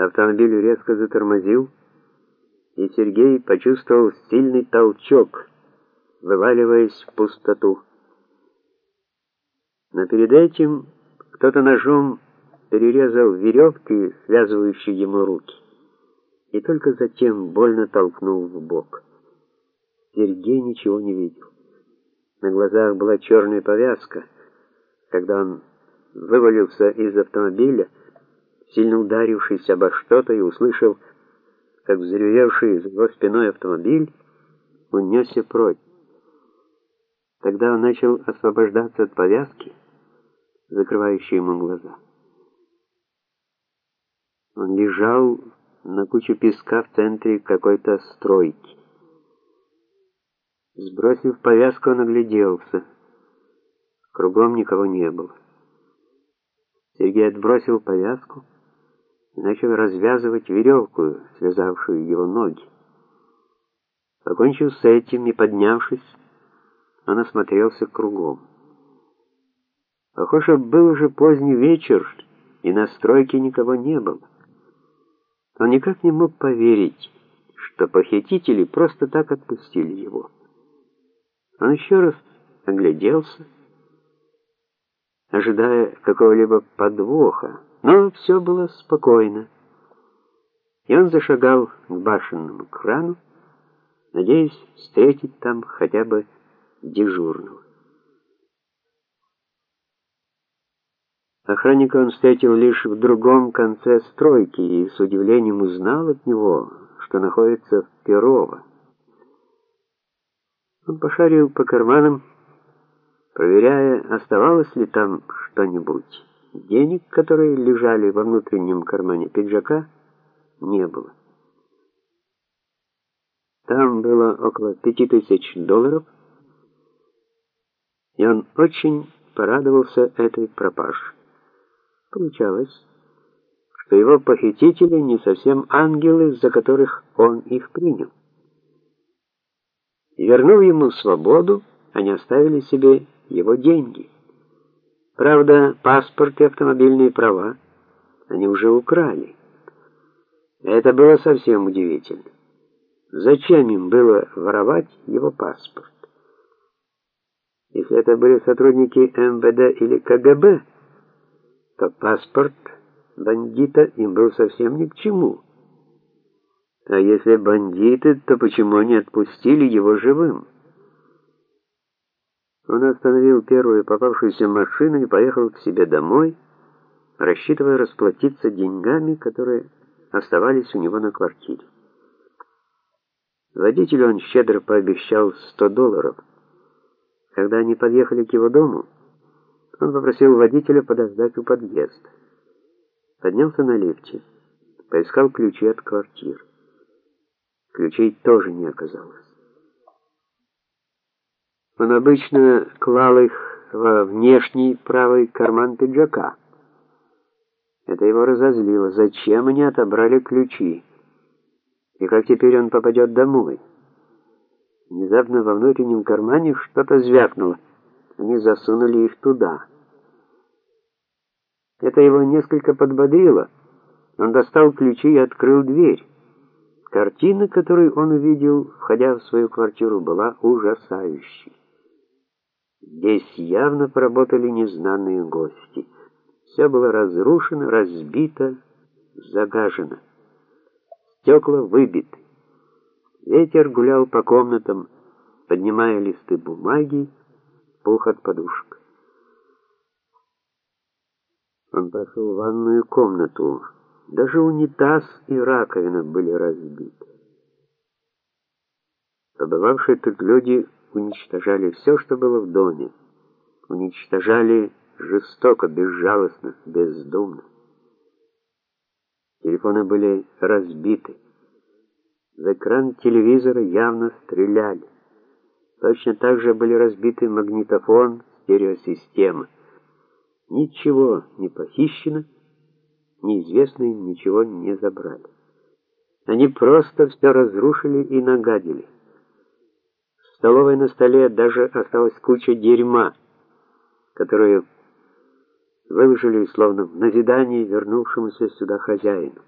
Автомобиль резко затормозил, и Сергей почувствовал сильный толчок, вываливаясь в пустоту. Но перед этим кто-то ножом перерезал веревки, связывающие ему руки, и только затем больно толкнул в бок. Сергей ничего не видел. На глазах была черная повязка. Когда он вывалился из автомобиля, сильно ударившись обо что-то и услышал, как взревевший за его спиной автомобиль унесся прочь. Тогда он начал освобождаться от повязки, закрывающей ему глаза. Он лежал на куче песка в центре какой-то стройки. Сбросив повязку, он огляделся. Кругом никого не было. Сергей отбросил повязку начал развязывать веревку, связавшую его ноги. Покончив с этим и поднявшись, он осмотрелся кругом. Похоже, был уже поздний вечер, и на стройке никого не было. Он никак не мог поверить, что похитители просто так отпустили его. Он еще раз огляделся, ожидая какого-либо подвоха, но все было спокойно. И он зашагал к башенному крану, надеясь встретить там хотя бы дежурного. Охранника он встретил лишь в другом конце стройки и с удивлением узнал от него, что находится в Перово. Он пошарил по карманам, проверяя, оставалось ли там что-нибудь. Денег, которые лежали во внутреннем кармане пиджака, не было. Там было около пяти тысяч долларов, и он очень порадовался этой пропаже. Получалось, что его похитители не совсем ангелы, за которых он их принял. Вернув ему свободу, они оставили себе его деньги. Правда, паспорт и автомобильные права они уже украли. Это было совсем удивительно. Зачем им было воровать его паспорт? Если это были сотрудники МВД или КГБ, то паспорт бандита им был совсем ни к чему. А если бандиты, то почему они отпустили его живым? Он остановил первую попавшуюся машину и поехал к себе домой, рассчитывая расплатиться деньгами, которые оставались у него на квартире. Водителю он щедро пообещал 100 долларов. Когда они подъехали к его дому, он попросил водителя подождать у подъезда. Поднялся на лифте, поискал ключи от квартиры. Ключей тоже не оказалось. Он обычно клал их во внешний правый карман пиджака. Это его разозлило. Зачем они отобрали ключи? И как теперь он попадет домой? Внезапно во внутреннем кармане что-то звякнуло. Они засунули их туда. Это его несколько подбодрило. Он достал ключи и открыл дверь. Картина, которую он увидел, входя в свою квартиру, была ужасающей. Здесь явно поработали незнанные гости. Все было разрушено, разбито, загажено. Стекла выбиты. Ветер гулял по комнатам, поднимая листы бумаги, пух от подушек. Он пошел в ванную комнату. Даже унитаз и раковина были разбиты. Побывавшие тут люди уничтожали все, что было в доме. Уничтожали жестоко, безжалостно, бездумно. Телефоны были разбиты. В экран телевизора явно стреляли. Точно так же были разбиты магнитофон, стереосистема. Ничего не похищено неизвестные ничего не забрали. Они просто все разрушили и нагадили. Столовой на столе даже осталась куча дерьма, которую выложили словно в назидание вернувшемуся сюда хозяину.